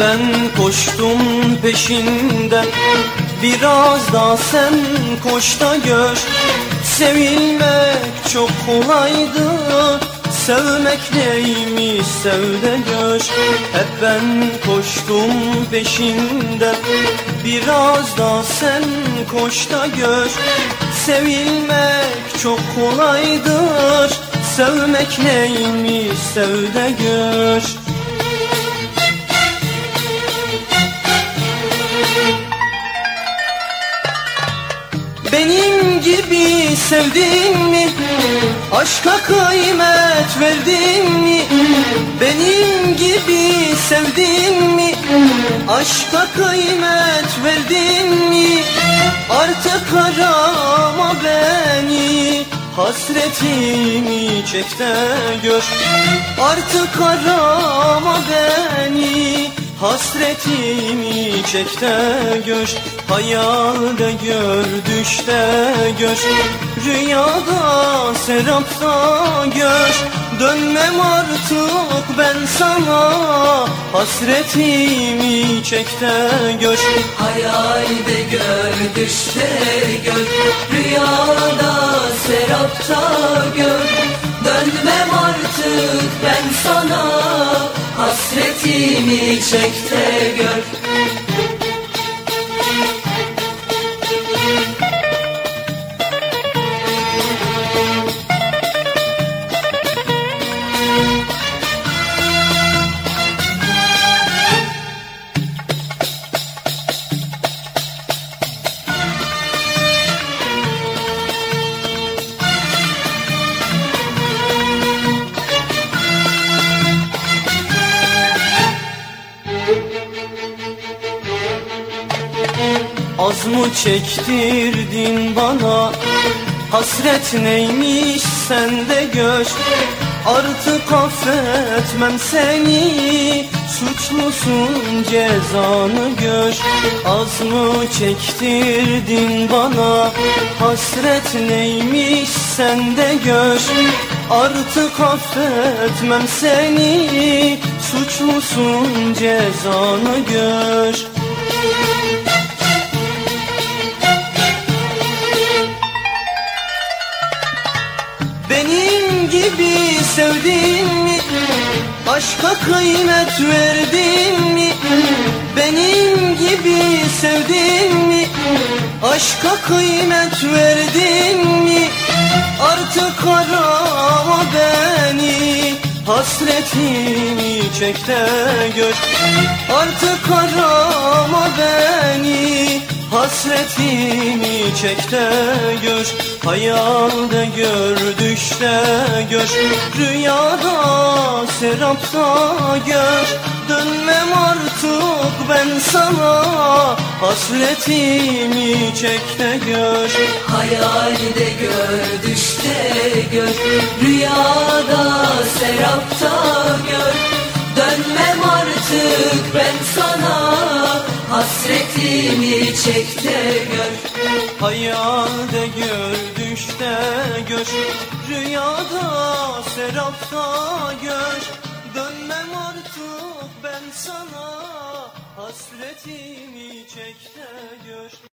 ben koştum peşinden Biraz da sen koş da gör. Sevilmek çok kolaydı Sevmek neymiş sev de gör. Hep ben koştum peşinden Biraz da sen koş da gör. Sevilmek çok kolaydır Sevmek neymiş sev de gör Benim gibi sevdin mi? Aşka kıymet verdin mi? Benim gibi sevdin mi? Aşka kıymet verdin mi? Artık arama beni Hasretimi çek de gör Artık arama beni Hasretimi çek de Hayalde gör düşte gör Rüyada serapta gör Dönmem artık ben sana. Hasretimi çek de Hayalde gör, düşte gör Rüyada, serapta gör Dönmem artık ben sana Hasretimi çek de gör Az mı çektirdin bana. Hasret neymiş sen de gör Artık affetmem seni. Suçlusun cezanı gör Az mı çektirdin bana. Hasret neymiş sen de gör Artık affetmem seni. Suçlusun cezanı gör sevdin mi? Aşka kıymet verdin mi? Benim gibi sevdin mi? Aşka kıymet verdin mi? Artık arama beni Hasretimi çek gör Artık arama beni Hasretimi çek de gör Hayalde gör düşte gör. Rüyada serapta gör Dönmem artık ben sana. Hasretimi çek de gör. Hayalde gör, düşte gör. Rüyada, serapta gör. Dönmem artık ben sana. Hasretimi çek de gör. Hayalde gör düşte gör Rüyada serapta gör Dönmem artık ben sana. Hasretimi çek de gör